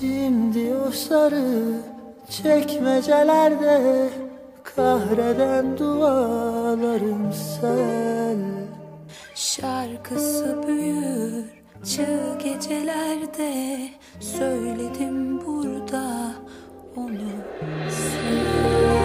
Şimdi o sarı çekmecelerde Kahreden dualarım sen. Şarkısı büyür çığ gecelerde Söyledim burada onu sev